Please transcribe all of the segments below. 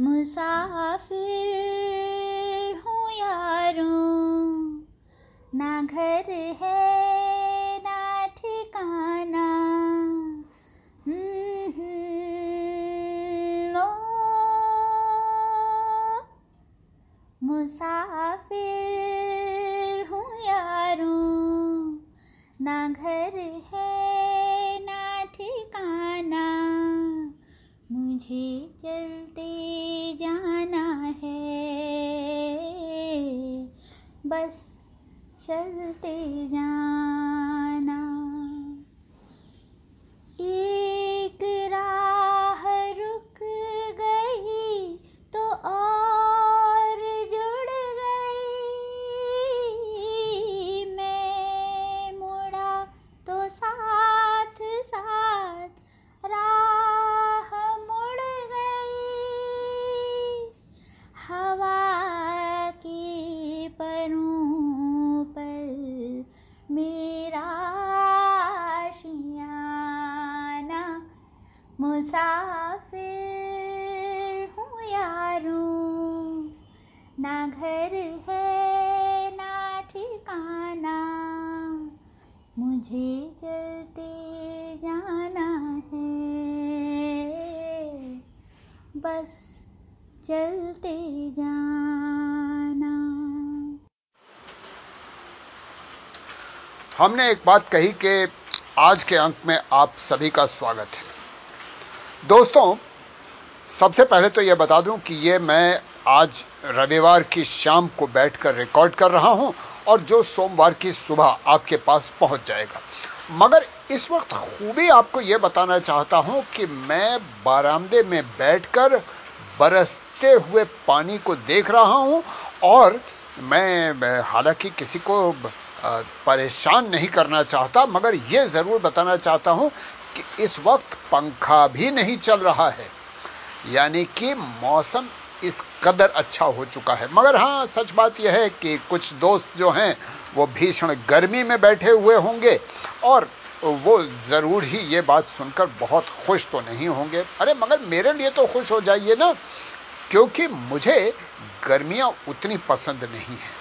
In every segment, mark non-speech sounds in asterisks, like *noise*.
मुसाफिर हूँ यारों। ना घर है ना ठिकाना। हम्म, चलते जाना हमने एक बात कही कि आज के अंक में आप सभी का स्वागत है। दोस्तों सबसे पहले तो यह बता दूँ कि ये मैं आज रविवार की शाम को बैठकर रिकॉर्ड कर रहा हूँ और जो सोमवार की सुबह आपके पास पहुँच जाएगा। मगर इस वक्त खूबी आपको यह बताना चाहता हूँ कि मैं बारामदे में बैठकर बरसते हुए पानी को देख रहा हूँ और मैं, हालाँकि किसी को परेशान नहीं करना चाहता, मगर यह ज़रूर बताना चाहता हूँ कि इस वक्त पंखा भी नहीं चल रहा है। यानी कि मौसम इस कदर अच्छा हो चुका है। मगर हाँ, सच बात यह है कि कुछ दोस्त जो हैं, वो भीषण गर्मी में बैठे हुए होंगे और वो ज़रूर ही ये बात सुनकर बहुत खुश तो नहीं होंगे। अरे, मगर मेरे लिए तो खुश हो जाइए ना, क्योंकि मुझे गर्मियाँ उतनी पसंद नहीं है।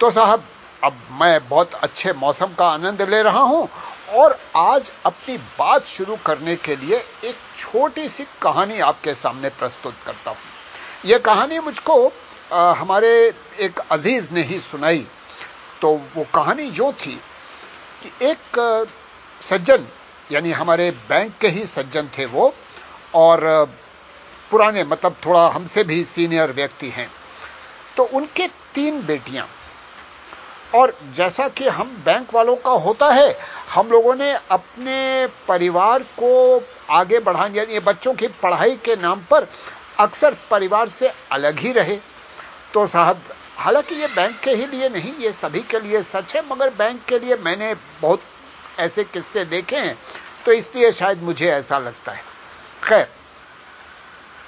तो साहब अब मैं बहुत अच्छे मौसम का आनंद ले रहा हूँ और आज अपनी बात शुरू करने के लिए एक छोटी सी कहानी आपके सामने प्रस्तुत करता हूँ। यह कहानी मुझको आ, हमारे एक अज़ीज़ ने ही सुनाई। तो वो कहानी यो थी कि एक सज्जन यानी हमारे बैंक के ही सज्जन थे वो और पुराने मतलब थोड़ा हमसे भी सीनियर व्यक्ति हैं। तो उनके तीन बेटियाँ और जैसा कि हम बैंक वालों का होता है, हम लोगों ने अपने परिवार को आगे बढ़ाने, यानी बच्चों की पढ़ाई के नाम पर अक्सर परिवार से अलग ही रहे। तो साहब, हालाँकि ये बैंक के ही लिए नहीं, ये सभी के लिए सच है, मगर बैंक के लिए मैंने बहुत ऐसे किस्से देखे हैं तो इसलिए शायद मुझे ऐसा लगता है। खैर,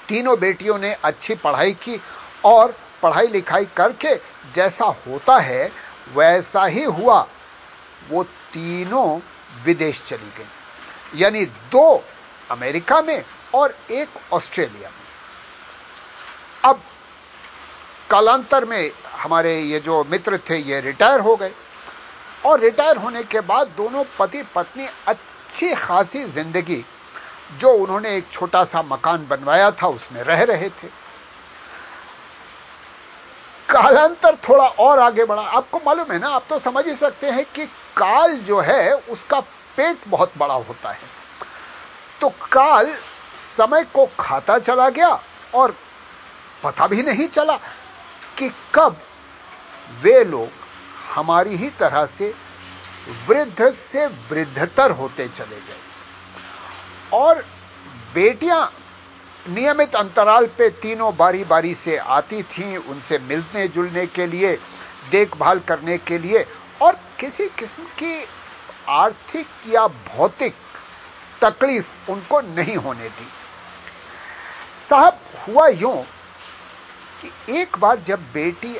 तीनों बेटियों ने अच्छी पढ़ाई की और पढ़ाई लिखाई करके जैसा होता है वैसा ही हुआ। वो तीनों विदेश चली गई। यानी दो अमेरिका में और एक ऑस्ट्रेलिया में। अब कालांतर में हमारे ये जो मित्र थे, ये रिटायर हो गए। और रिटायर होने के बाद दोनों पति पत्नी अच्छी खासी ज़िंदगी, जो उन्होंने एक छोटा सा मकान बनवाया था, उसमें रह रहे थे। कालांतर थोड़ा और आगे बढ़ा। आपको मालूम है ना, आप तो समझ ही सकते हैं कि काल जो है, उसका पेट बहुत बड़ा होता है। तो काल समय को खाता चला गया और पता भी नहीं चला कि कब वे लोग हमारी ही तरह से वृद्ध से वृद्धतर होते चले गए। और बेटियाँ नियमित अंतराल पे तीनों बारी बारी से आती थीं उनसे मिलने जुलने के लिए, देखभाल करने के लिए और किसी किस्म की आर्थिक या भौतिक तकलीफ़ उनको नहीं होने दी। साहब, हुआ यूँ कि एक बार जब बेटी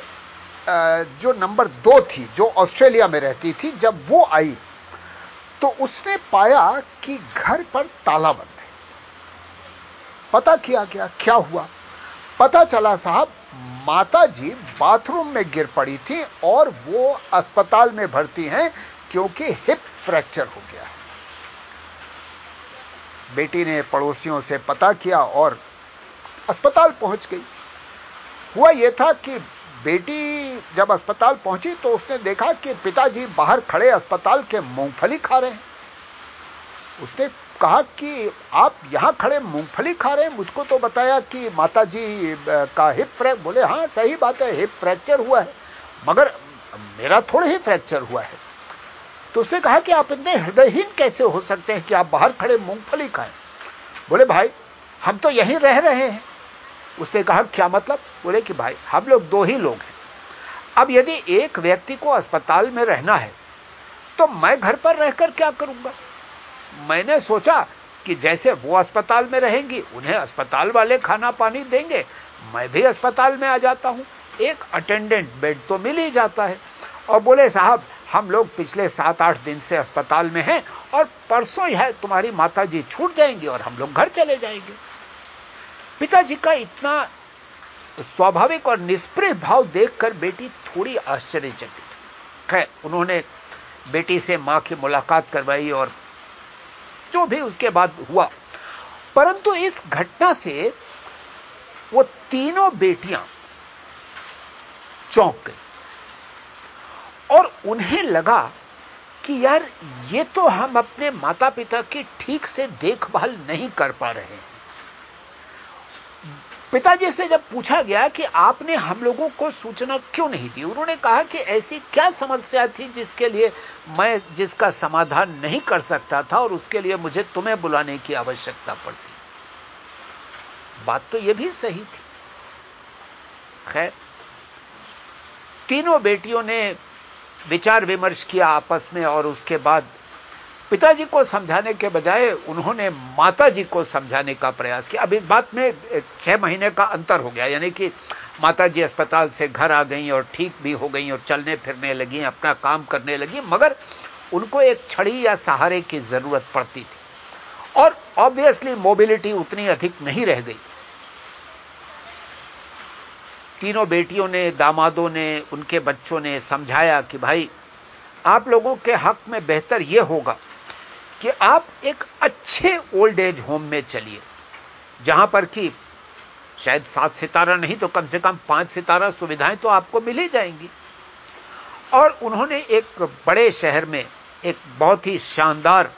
जो नंबर दो थी, जो ऑस्ट्रेलिया में रहती थी, जब वो आई तो उसने पाया कि घर पर ताला बंद पता किया गया क्या हुआ? पता चला साहब माता जी बाथरूम में गिर पड़ी थी और वो अस्पताल में भर्ती हैं क्योंकि हिप फ्रैक्चर हो गया है। बेटी ने पड़ोसियों से पता किया और अस्पताल पहुँच गई। हुआ यह था कि बेटी जब अस्पताल पहुँची तो उसने देखा कि पिताजी बाहर खड़े अस्पताल के मूंगफली खा रहे हैं। उसने कहा कि आप यहाँ खड़े मूंगफली खा रहे हैं, मुझको तो बताया कि माताजी का हिप फ्रैक्चर बोले, हाँ, सही बात है हिप फ्रैक्चर हुआ है। मगर मेरा थोड़ा ही फ्रैक्चर हुआ है। तो उसने कहा कि आप इतने हृदयहीन कैसे हो सकते हैं कि आप बाहर खड़े मूंगफली खाएँ? बोले, भाई, हम तो यहीं रह रहे हैं। उसने कहा, क्या मतलब? बोले कि, भाई, हम लोग दो ही लोग हैं। अब यदि एक व्यक्ति को अस्पताल में रहना है तो मैं घर पर रहकर क्या करूँगा? मैंने सोचा कि जैसे वो अस्पताल में रहेंगी, उन्हें अस्पताल वाले खाना पानी देंगे। मैं भी अस्पताल में आ जाता हूँ। एक अटेंडेंट बेड तो मिल ही जाता है। और बोले, साहब, हम लोग पिछले सात आठ दिन से अस्पताल में हैं और परसों यह तुम्हारी माता जी छूट जाएँगी और हम लोग घर चले जाएँगे। पिताजी का इतना स्वाभाविक और निष्प्रिय भाव देखकर बेटी थोड़ी आश्चर्यचकित। खैर, उन्होंने बेटी से माँ की मुलाकात करवाई और जो भी उसके बाद हुआ। परंतु इस घटना से वो तीनों बेटियाँ चौंक गई। और उन्हें लगा कि यार, ये तो हम अपने माता पिता की ठीक से देखभाल नहीं कर पा रहे हैं। पिताजी से जब पूछा गया कि आपने हम लोगों को सूचना क्यों नहीं दी, उन्होंने कहा कि ऐसी क्या समस्या थी जिसके लिए मैं जिसका समाधान नहीं कर सकता था और उसके लिए मुझे तुम्हें बुलाने की आवश्यकता पड़ती। बात तो यह भी सही थी। खैर, तीनों बेटियों ने विचार विमर्श किया आपस में और उसके बाद पिताजी को समझाने के बजाय उन्होंने माता जी को समझाने का प्रयास किया। अब इस बात में छह महीने का अंतर हो गया, यानी कि माता जी अस्पताल से घर आ गई और ठीक भी हो गई और चलने फिरने लगी, अपना काम करने लगी, मगर उनको एक छड़ी या सहारे की ज़रूरत पड़ती थी। और ऑब्वियसली मोबिलिटी उतनी अधिक नहीं रह गई। तीनों बेटियों ने, दामादों ने, उनके बच्चों ने समझाया कि भाई, आप लोगों के हक में बेहतर यह होगा कि आप एक अच्छे ओल्ड एज होम में चलिए, जहाँ पर कि शायद सात सितारा नहीं तो कम से कम पाँच सितारा सुविधाएँ तो आपको मिल जाएँगी। और उन्होंने एक बड़े शहर में एक बहुत ही शानदार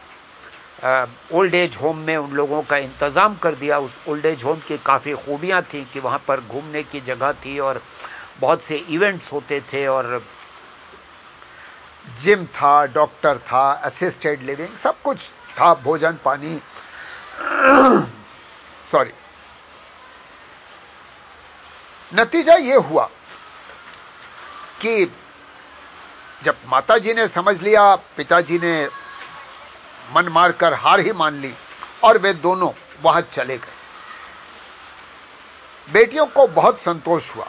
ओल्ड एज होम में उन लोगों का इंतज़ाम कर दिया। उस ओल्ड एज होम की काफ़ी खूबियाँ थी कि वहाँ पर घूमने की जगह थी और बहुत से इवेंट्स होते थे और जिम था, डॉक्टर था असिस्टेड लिविंग सब कुछ था, भोजन, पानी। *clears throat* सॉरी नतीजा यह हुआ कि जब माताजी ने समझ लिया, पिताजी ने मन मारकर हार ही मान ली और वे दोनों वहाँ चले गए। बेटियों को बहुत संतोष हुआ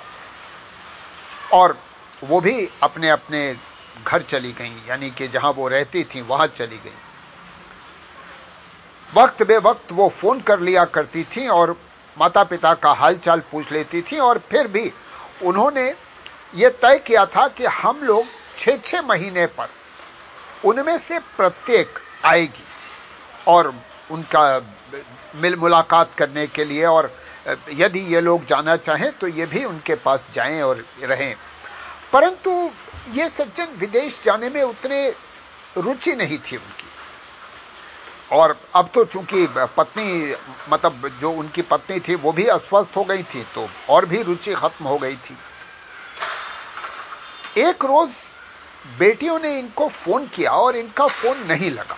और वो भी अपने अपने घर चली गईं, यानी कि जहाँ वो रहती थी, वहाँ चली गईं। वक्त बे वक्त वो फ़ोन कर लिया करती थी और माता पिता का हालचाल पूछ लेती थी और फिर भी उन्होंने ये तय किया था कि हम लोग छह छह महीने पर उनमें से प्रत्येक आएगी और उनका मिल मुलाकात करने के लिए और यदि ये लोग जाना चाहें तो ये भी उनके पास जाएँ और रहें। परंतु ये सज्जन विदेश जाने में उतने रुचि नहीं थी उनकी। और अब तो चूँकि पत्नी मतलब जो उनकी पत्नी थी, वो भी अस्वस्थ हो गई थी तो और भी रुचि खत्म हो गई थी। एक रोज बेटियों ने इनको फ़ोन किया और इनका फ़ोन नहीं लगा।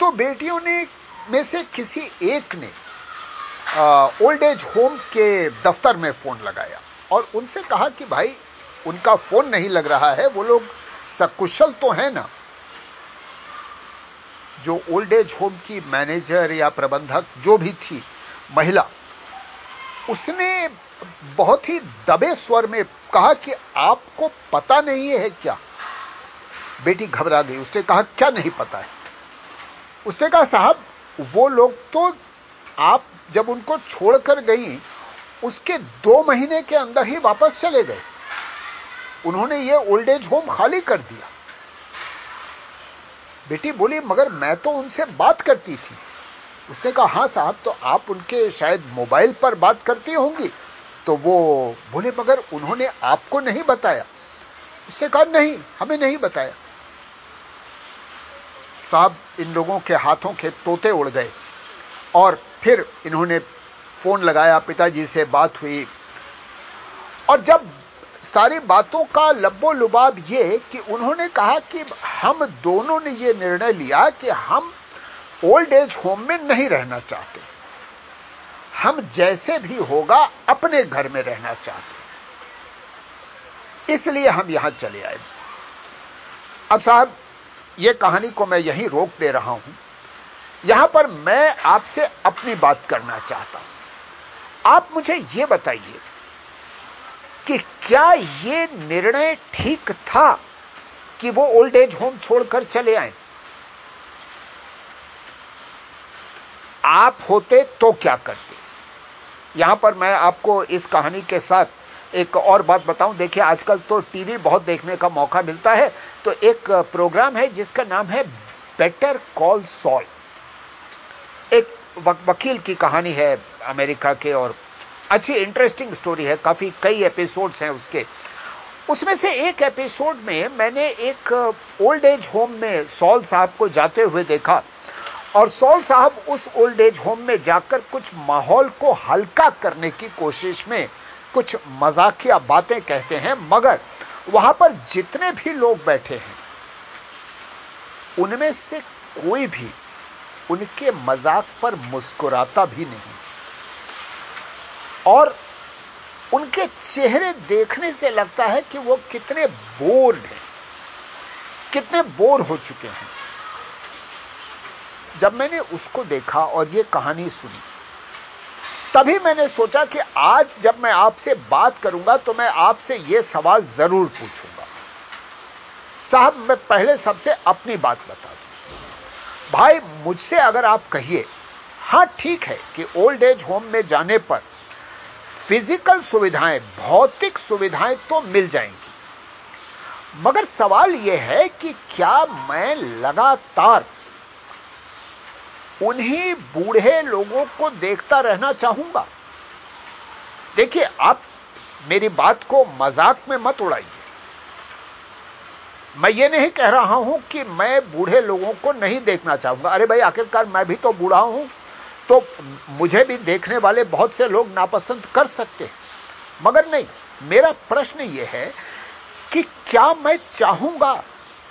तो बेटियों ने, में से किसी एक ने ओल्ड एज होम के दफ्तर में फ़ोन लगाया और उनसे कहा कि भाई उनका फ़ोन नहीं लग रहा है, वो लोग सकुशल तो है ना। जो ओल्ड एज होम की मैनेजर या प्रबंधक, जो भी थी, महिला, उसने बहुत ही दबे स्वर में कहा कि आपको पता नहीं है क्या? बेटी घबरा गई, उसने कहा, क्या नहीं पता है? उसने कहा, साहब, वो लोग तो आप जब उनको छोड़कर गई, उसके दो महीने के अंदर ही वापस चले गए। उन्होंने ये ओल्ड एज होम खाली कर दिया। बेटी बोली, मगर मैं तो उनसे बात करती थी। उसने कहा, हाँ साहब तो आप उनके शायद मोबाइल पर बात करती होंगी। तो वो बोले, मगर उन्होंने आपको नहीं बताया। उसने कहा, नहीं, हमें नहीं बताया। साहब, इन लोगों के हाथों के तोते उड़ गए और फिर इन्होंने फ़ोन लगाया, पिताजी से बात हुई। और जब सारी बातों का लब्बो लुबाब ये कि उन्होंने कहा कि हम दोनों ने ये निर्णय लिया कि हम ओल्ड एज होम में नहीं रहना चाहते। हम जैसे भी होगा अपने घर में रहना चाहते इसलिए हम यहाँ चले आए। अब साहब यह कहानी को मैं यहीं रोक दे रहा हूँ। यहाँ पर मैं आपसे अपनी बात करना चाहता हूँ। आप मुझे यह बताइए कि क्या यह निर्णय ठीक था कि वो ओल्ड एज होम छोड़कर चले आए? आप होते तो क्या करते? यहाँ पर मैं आपको इस कहानी के साथ एक और बात बताऊँ। देखिए, आजकल तो टीवी बहुत देखने का मौका मिलता है। तो एक प्रोग्राम है जिसका नाम है बेटर कॉल सॉल एक वकील की कहानी है अमेरिका के और अच्छी इंटरेस्टिंग स्टोरी है, काफ़ी कई एपिसोड्स हैं उसके। उसमें से एक एपिसोड में मैंने एक ओल्ड एज होम में सॉल साहब को जाते हुए देखा और सॉल साहब उस ओल्ड एज होम में जाकर कुछ माहौल को हल्का करने की कोशिश में कुछ मजाकिया बातें कहते हैं, मगर वहाँ पर जितने भी लोग बैठे हैं, उनमें से कोई भी उनके मज़ाक पर मुस्कुराता भी नहीं। और उनके चेहरे देखने से लगता है कि वो कितने बोर्ड हैं, कितने बोर हो चुके हैं। जब मैंने उसको देखा और ये कहानी सुनी, तभी मैंने सोचा कि आज जब मैं आपसे बात करूँगा तो मैं आपसे यह सवाल ज़रूर पूछूँगा। साहब, मैं पहले सबसे अपनी बात बता दूँ। भाई, मुझसे अगर आप कहिए, हाँ, ठीक है कि ओल्ड एज होम में जाने पर फ़िज़िकल सुविधाएँ, भौतिक सुविधाएँ तो मिल जाएँगी। मगर सवाल यह है कि क्या मैं लगातार उन्हीं बूढ़े लोगों को देखता रहना चाहूँगा? देखिए, आप मेरी बात को मज़ाक में मत उड़ाइए। मैं ये नहीं कह रहा हूँ कि मैं बूढ़े लोगों को नहीं देखना चाहूँगा। अरे भाई, आखिरकार मैं भी तो बूढ़ा हूँ। तो मुझे भी देखने वाले बहुत से लोग नापसंद कर सकते हैं। मगर नहीं, मेरा प्रश्न यह है कि क्या मैं चाहूँगा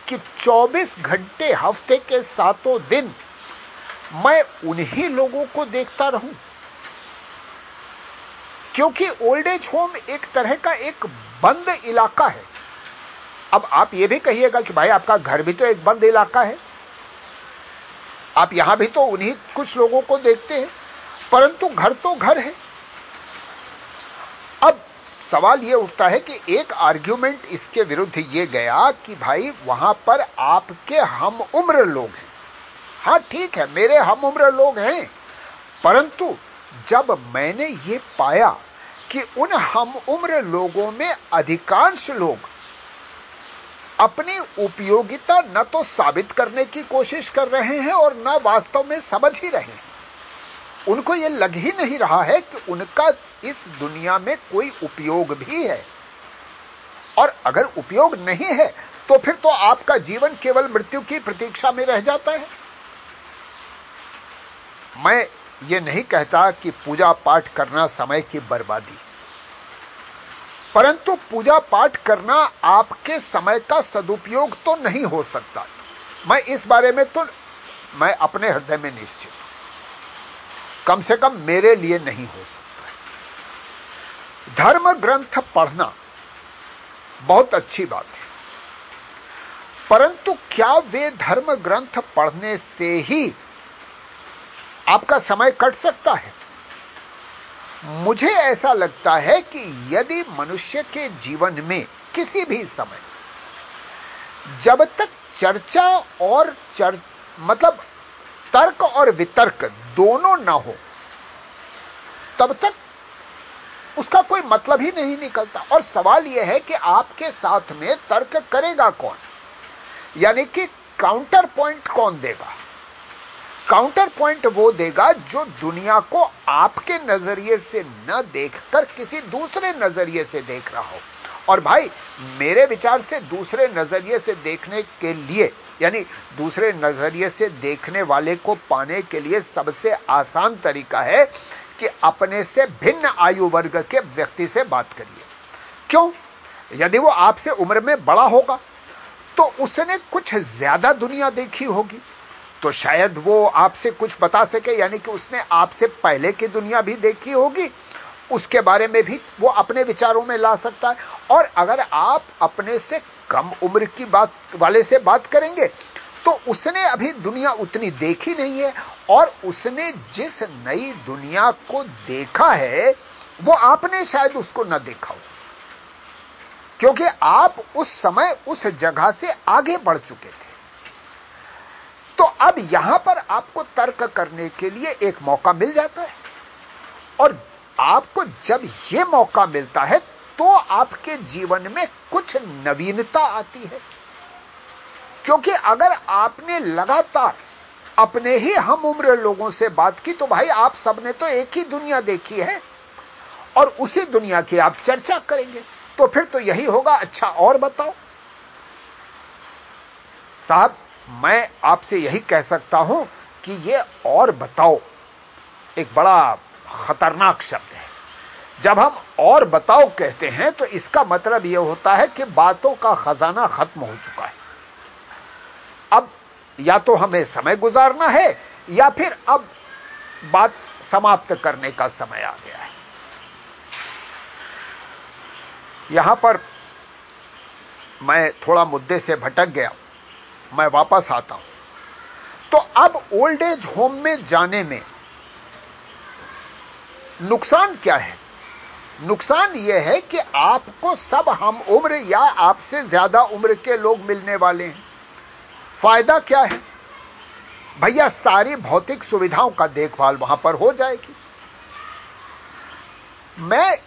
कि 24 घंटे हफ़्ते के सातों दिन मैं उन्हीं लोगों को देखता रहूँ? क्योंकि ओल्ड एज होम एक तरह का एक बंद इलाका है। अब आप यह भी कहिएगा कि भाई आपका घर भी तो एक बंद इलाका है। आप यहाँ भी तो उन्हीं कुछ लोगों को देखते हैं, परंतु घर तो घर है। अब सवाल यह उठता है कि एक आर्ग्यूमेंट इसके विरुद्ध यह गया कि भाई वहाँ पर आपके हम उम्र लोग हैं। हाँ, ठीक है, मेरे हम उम्र लोग हैं, परंतु जब मैंने यह पाया कि उन हम उम्र लोगों में अधिकांश लोग अपनी उपयोगिता न तो साबित करने की कोशिश कर रहे हैं और न वास्तव में समझ ही रहे हैं। उनको यह लग ही नहीं रहा है कि उनका इस दुनिया में कोई उपयोग भी है। और अगर उपयोग नहीं है तो फिर तो आपका जीवन केवल मृत्यु की प्रतीक्षा में रह जाता है। मैं ये नहीं कहता कि पूजा पाठ करना समय की बर्बादी। परंतु पूजा पाठ करना आपके समय का सदुपयोग तो नहीं हो सकता। मैं इस बारे में तो मैं अपने हृदय में निश्चित हूँ। कम से कम मेरे लिए नहीं हो सकता धर्म ग्रंथ पढ़ना बहुत अच्छी बात है। परंतु क्या वे धर्म ग्रंथ पढ़ने से ही आपका समय कट सकता है? मुझे ऐसा लगता है कि यदि मनुष्य के जीवन में किसी भी समय जब तक चर्चा और चर मतलब तर्क और वितर्क दोनों ना हो, तब तक उसका कोई मतलब ही नहीं निकलता। और सवाल यह है कि आपके साथ में तर्क करेगा कौन? यानी कि काउंटर पॉइंट कौन देगा? काउंटर पॉइंट वो देगा जो दुनिया को आपके नज़रिए से न देखकर किसी दूसरे नज़रिए से देख रहा हो। और भाई, मेरे विचार से दूसरे नज़रिए से देखने के लिए, यानी दूसरे नज़रिए से देखने वाले को पाने के लिए सबसे आसान तरीका है कि अपने से भिन्न आयु वर्ग के व्यक्ति से बात करिए। क्यों? यदि वो आपसे उम्र में बड़ा होगा तो उसने कुछ ज़्यादा दुनिया देखी होगी। तो शायद वो आपसे कुछ बता सके, यानी कि उसने आपसे पहले की दुनिया भी देखी होगी। उसके बारे में भी वो अपने विचारों में ला सकता है। और अगर आप अपने से कम उम्र की बात, वाले से बात करेंगे तो उसने अभी दुनिया उतनी देखी नहीं है, और उसने जिस नई दुनिया को देखा है, वो आपने शायद उसको न देखा हो। क्योंकि आप उस समय, उस जगह से आगे बढ़ चुके थे। तो अब यहाँ पर आपको तर्क करने के लिए एक मौका मिल जाता है। और आपको जब यह मौका मिलता है तो आपके जीवन में कुछ नवीनता आती है। क्योंकि अगर आपने लगातार अपने ही हम उम्र लोगों से बात की तो भाई आप सबने तो एक ही दुनिया देखी है, और उसी दुनिया की आप चर्चा करेंगे। तो फिर तो यही होगा। अच्छा और बताओ। साहब मैं आपसे यही कह सकता हूँ कि यह और बताओ। एक बड़ा खतरनाक शब्द है। जब हम और बताओ कहते हैं तो इसका मतलब यह होता है कि बातों का खजाना खत्म हो चुका है। अब या तो हमें समय गुजारना है, या फिर अब बात समाप्त करने का समय आ गया है। यहाँ पर मैं थोड़ा मुद्दे से भटक गया मैं वापस आता हूँ। तो अब ओल्ड एज होम में जाने में नुकसान क्या है? नुकसान यह है कि आपको सब हम उम्र या आपसे ज़्यादा उम्र के लोग मिलने वाले हैं। फ़ायदा क्या है? भैया, सारी भौतिक सुविधाओं का देखभाल वहाँ पर हो जाएगी। मैं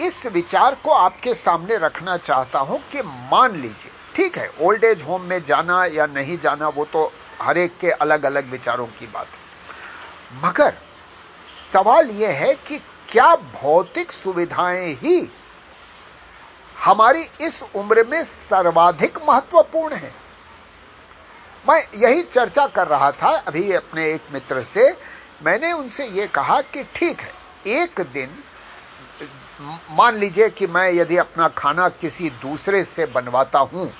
इस विचार को आपके सामने रखना चाहता हूँ कि मान लीजिए ठीक है ओल्ड एज होम में जाना या नहीं जाना, वो तो हर एक के अलग अलग विचारों की बात है। मगर सवाल यह है कि क्या भौतिक सुविधाएँ ही हमारी इस उम्र में सर्वाधिक महत्वपूर्ण है? मैं यही चर्चा कर रहा था अभी अपने एक मित्र से। मैंने उनसे यह कहा कि ठीक है, एक दिन मान लीजिए कि मैं यदि अपना खाना किसी दूसरे से बनवाता हूँ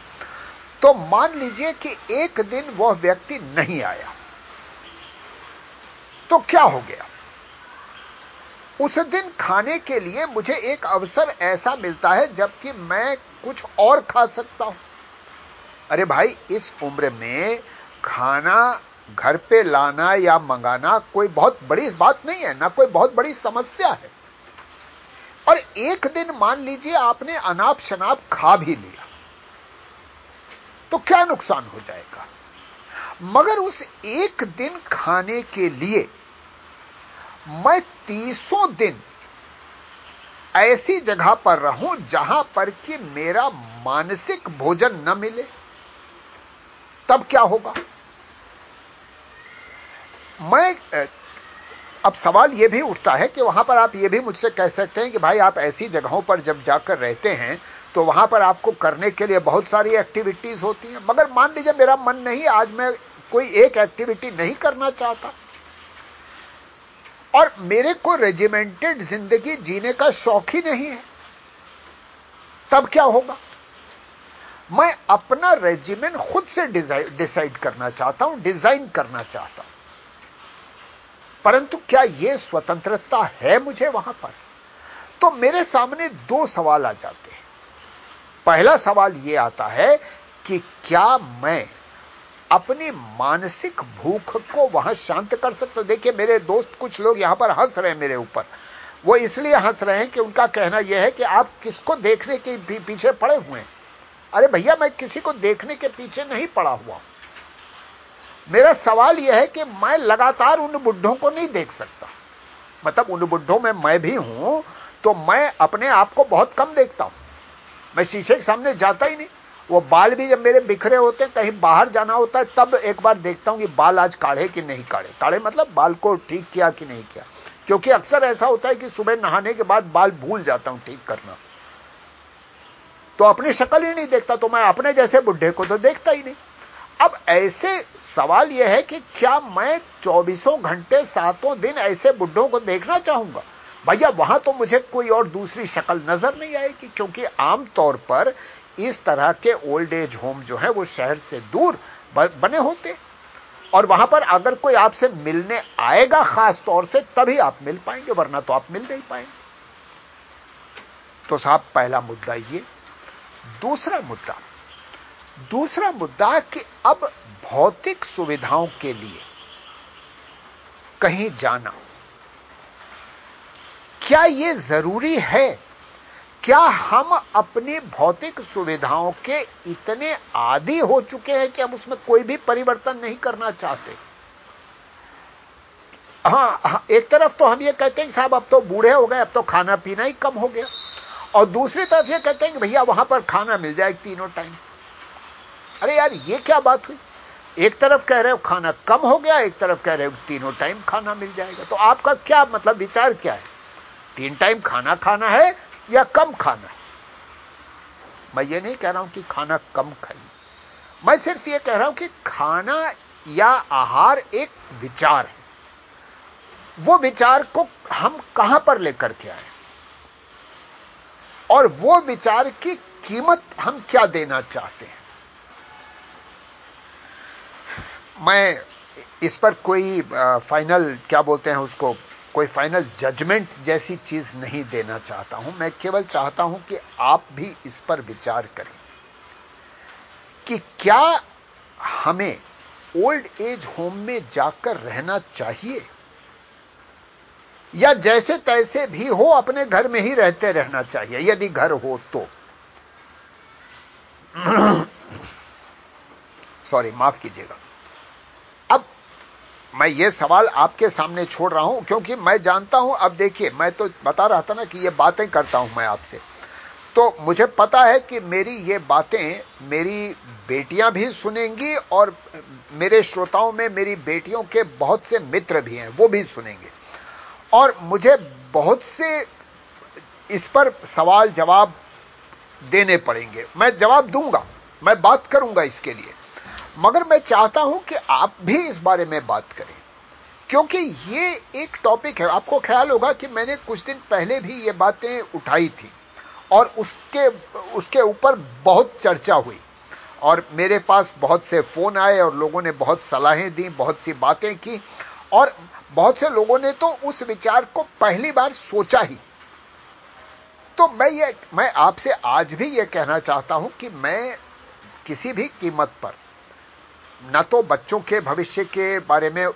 तो मान लीजिए कि एक दिन वह व्यक्ति नहीं आया। तो क्या हो गया? उस दिन खाने के लिए मुझे एक अवसर ऐसा मिलता है जबकि मैं कुछ और खा सकता हूँ। अरे भाई, इस उम्र में खाना घर पे लाना या मंगाना कोई बहुत बड़ी बात नहीं है, ना कोई बहुत बड़ी समस्या है। और एक दिन मान लीजिए आपने अनाप शनाप खा भी लिया तो क्या नुकसान हो जाएगा? मगर उस एक दिन खाने के लिए मैं तीसों दिन ऐसी जगह पर रहूँ जहाँ पर कि मेरा मानसिक भोजन न मिले। तब क्या होगा? मैं अब सवाल यह भी उठता है कि वहाँ पर आप यह भी मुझसे कह सकते हैं कि भाई आप ऐसी जगहों पर जब जाकर रहते हैं तो वहाँ पर आपको करने के लिए बहुत सारी एक्टिविटीज़ होती हैं। मगर मान लीजिए मेरा मन नहीं, आज मैं कोई एक एक्टिविटी नहीं करना चाहता। और मेरे को रेजिमेंटेड ज़िंदगी जीने का शौक ही नहीं है। तब क्या होगा? मैं अपना रेजिमेंट खुद से डिसाइड करना चाहता हूँ डिज़ाइन करना चाहता हूँ। परंतु क्या यह स्वतंत्रता है मुझे वहाँ पर? तो मेरे सामने दो सवाल आ जाते हैं। पहला सवाल यह आता है कि क्या मैं अपनी मानसिक भूख को वहाँ शांत कर सकता? देखिए, मेरे दोस्त कुछ लोग यहाँ पर हंस रहे हैं मेरे ऊपर। वो इसलिए हंस रहे हैं कि उनका कहना यह है कि आप किसको देखने के पीछे पड़े हुए हैं? अरे भैया, मैं किसी को देखने के पीछे नहीं पड़ा हुआ मेरा सवाल यह है कि मैं लगातार उन बुढ़ों को नहीं देख सकता। मतलब उन बुढ़ों में मैं भी हूँ तो मैं अपने आप को बहुत कम देखता हूँ। मैं शीशे के सामने जाता ही नहीं। वो बाल भी जब मेरे बिखरे होते हैं कहीं बाहर जाना होता है, तब एक बार देखता हूँ कि बाल आज काढ़े कि नहीं काढ़े। काढ़े मतलब बाल को ठीक किया कि नहीं किया। क्योंकि अक्सर ऐसा होता है कि सुबह नहाने के बाद बाल भूल जाता हूँ ठीक करना। तो अपनी शक्ल ही नहीं देखता तो मैं अपने जैसे बुढ़े को तो देखता ही नहीं। अब ऐसे सवाल यह है कि क्या मैं चौबीसों घंटे सातों दिन ऐसे बुढ़ों को देखना चाहूँगा? भैया, वहाँ तो मुझे कोई और दूसरी शक्ल नज़र नहीं आएगी, क्योंकि आमतौर पर इस तरह के ओल्ड एज होम जो है, वो शहर से दूर बने होते। और वहाँ पर अगर कोई आपसे मिलने आएगा खास तौर से, तभी आप मिल पाएँगे, वरना तो आप मिल नहीं पाएँगे। तो साहब, पहला मुद्दा ये। दूसरा मुद्दा दूसरा मुद्दा कि अब भौतिक सुविधाओं के लिए कहीं जाना। क्या यह ज़रूरी है? क्या हम अपनी भौतिक सुविधाओं के इतने आदि हो चुके हैं कि हम उसमें कोई भी परिवर्तन नहीं करना चाहते? हाँ, हाँ एक तरफ़ तो हम ये कहते हैं साहब अब तो बूढ़े हो गए अब तो खाना पीना ही कम हो गया। और दूसरी तरफ़ ये कहते हैं कि भैया वहाँ पर खाना मिल जाए तीनों टाइम। अरे यार, ये क्या बात हुई? एक तरफ़ कह रहे हो खाना कम हो गया, एक तरफ़ कह रहे हो तीनों टाइम खाना मिल जाएगा। तो आपका क्या मतलब विचार क्या है? तीन टाइम खाना खाना है या कम खाना है? मैं ये नहीं कह रहा हूँ कि खाना कम खाइए। मैं सिर्फ़ ये कह रहा हूँ कि खाना या आहार एक विचार है। वो विचार को हम कहाँ पर लेकर के आए? और वो विचार की कीमत हम क्या देना चाहते हैं? मैं इस पर कोई फाइनल क्या बोलते हैं उसको, कोई फाइनल जजमेंट जैसी चीज़ नहीं देना चाहता हूँ। मैं केवल चाहता हूँ कि आप भी इस पर विचार करें कि क्या हमें ओल्ड एज होम में जाकर रहना चाहिए? या जैसे तैसे भी हो, अपने घर में ही रहते रहना चाहिए। यदि घर हो तो। *coughs* सॉरी माफ़ कीजिएगा। मैं ये सवाल आपके सामने छोड़ रहा हूँ, क्योंकि मैं जानता हूँ, अब देखिए, मैं तो बता रहा था ना कि ये बातें करता हूँ मैं आपसे। तो मुझे पता है कि मेरी ये बातें, मेरी बेटियाँ भी सुनेंगी और मेरे श्रोताओं में मेरी बेटियों के बहुत से मित्र भी हैं, वो भी सुनेंगे। और मुझे बहुत से इस पर सवाल जवाब देने पड़ेंगे। मैं जवाब दूँगा, मैं बात करूँगा इसके लिए। मगर मैं चाहता हूँ कि आप भी इस बारे में बात करें। क्योंकि ये एक टॉपिक है। आपको ख्याल होगा कि मैंने कुछ दिन पहले भी ये बातें उठाई थी और उसके उसके ऊपर बहुत चर्चा हुई। और मेरे पास बहुत से फ़ोन आए और लोगों ने बहुत सलाहें दी, बहुत सी बातें की और बहुत से लोगों ने तो उस विचार को पहली बार सोचा ही। तो मैं ये, मैं आपसे आज भी यह कहना चाहता हूँ कि मैं किसी भी कीमत पर न तो बच्चों के भविष्य के बारे में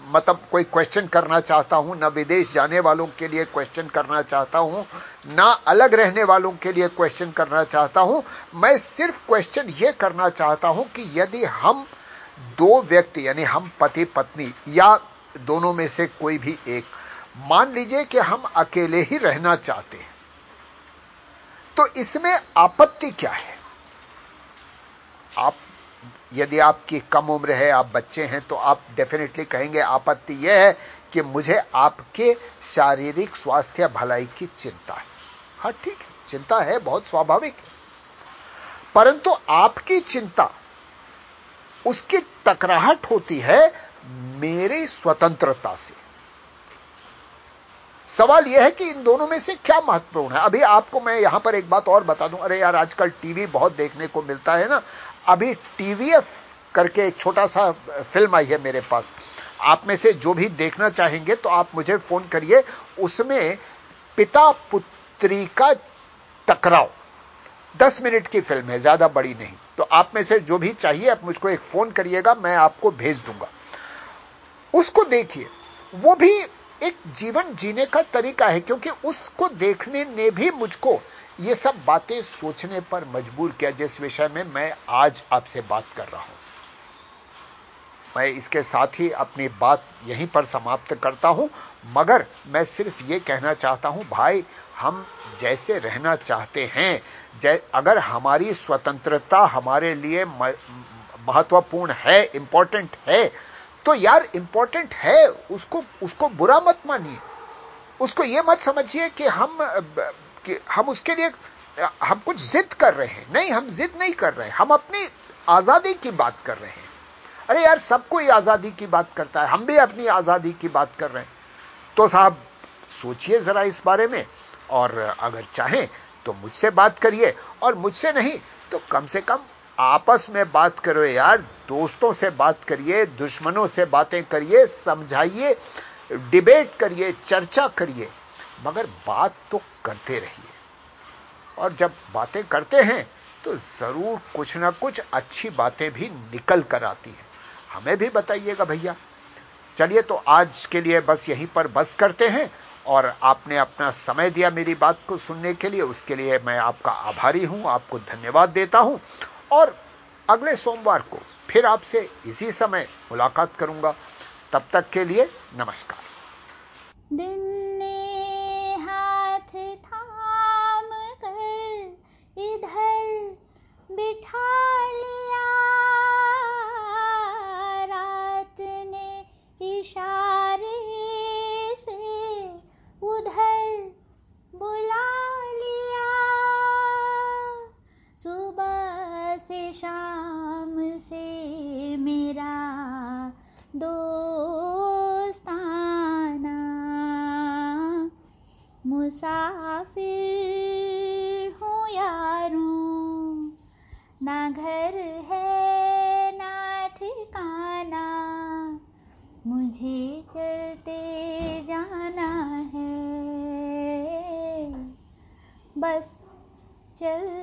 मतलब कोई क्वेश्चन करना चाहता हूँ, ना विदेश जाने वालों के लिए क्वेश्चन करना चाहता हूँ, ना अलग रहने वालों के लिए क्वेश्चन करना चाहता हूँ। मैं सिर्फ़ क्वेश्चन यह करना चाहता हूँ कि यदि हम दो व्यक्ति, यानी हम पति पत्नी या दोनों में से कोई भी एक, मान लीजिए कि हम अकेले ही रहना चाहते हैं तो इसमें आपत्ति क्या है? आप यदि आपकी कम उम्र है, आप बच्चे हैं तो आप डेफिनेटली कहेंगे, आपत्ति यह है कि मुझे आपके शारीरिक स्वास्थ्य भलाई की चिंता है। हाँ ठीक है, चिंता है, बहुत स्वाभाविक है। परंतु आपकी चिंता, उसकी टकराहट होती है मेरी स्वतंत्रता से। सवाल यह है कि इन दोनों में से क्या महत्वपूर्ण है? अभी आपको मैं यहाँ पर एक बात और बता दूँ। अरे यार, आजकल टीवी बहुत देखने को मिलता है ना। अभी टीवीएफ करके एक छोटा सा फ़िल्म आई है मेरे पास। आप में से जो भी देखना चाहेंगे तो आप मुझे फ़ोन करिए। उसमें पिता पुत्री का टकराव। दस मिनट की फ़िल्म है, ज़्यादा बड़ी नहीं। तो आप में से जो भी चाहिए, आप मुझको एक फ़ोन करिएगा, मैं आपको भेज दूँगा। उसको देखिए। वो भी एक जीवन जीने का तरीका है, क्योंकि उसको देखने ने भी मुझको ये सब बातें सोचने पर मजबूर किया जिस विषय में मैं आज आपसे बात कर रहा हूँ। मैं इसके साथ ही अपनी बात यहीं पर समाप्त करता हूँ, मगर मैं सिर्फ़ ये कहना चाहता हूँ, भाई, हम जैसे रहना चाहते हैं अगर हमारी स्वतंत्रता हमारे लिए महत्वपूर्ण है इंपॉर्टेंट है तो यार इंपॉर्टेंट है, उसको उसको बुरा मत मानिए। उसको यह मत समझिए कि हम कि हम उसके लिए, हम कुछ जिद कर रहे हैं। नहीं, हम जिद नहीं कर रहे हम अपनी आज़ादी की बात कर रहे हैं। अरे यार, सब कोई आज़ादी की बात करता है। हम भी अपनी आज़ादी की बात कर रहे हैं। तो साहब, सोचिए जरा इस बारे में। और अगर चाहें तो मुझसे बात करिए। और मुझसे नहीं तो कम से कम आपस में बात करो यार। दोस्तों से बात करिए, दुश्मनों से बातें करिए, समझाइए, डिबेट करिए, चर्चा करिए। मगर बात तो करते रहिए। और जब बातें करते हैं तो ज़रूर कुछ ना कुछ अच्छी बातें भी निकल कर आती हैं। हमें भी बताइएगा भैया। चलिए तो आज के लिए बस यहीं पर बस करते हैं, और आपने अपना समय दिया मेरी बात को सुनने के लिए। उसके लिए मैं आपका आभारी हूँ, आपको धन्यवाद देता हूँ। और अगले सोमवार को फिर आपसे इसी समय मुलाकात करूँगा। तब तक के लिए नमस्कार। दोस्ताना मुसाफिर हूँ यारों। ना घर है, ना ठिकाना। मुझे चलते जाना है। बस जाना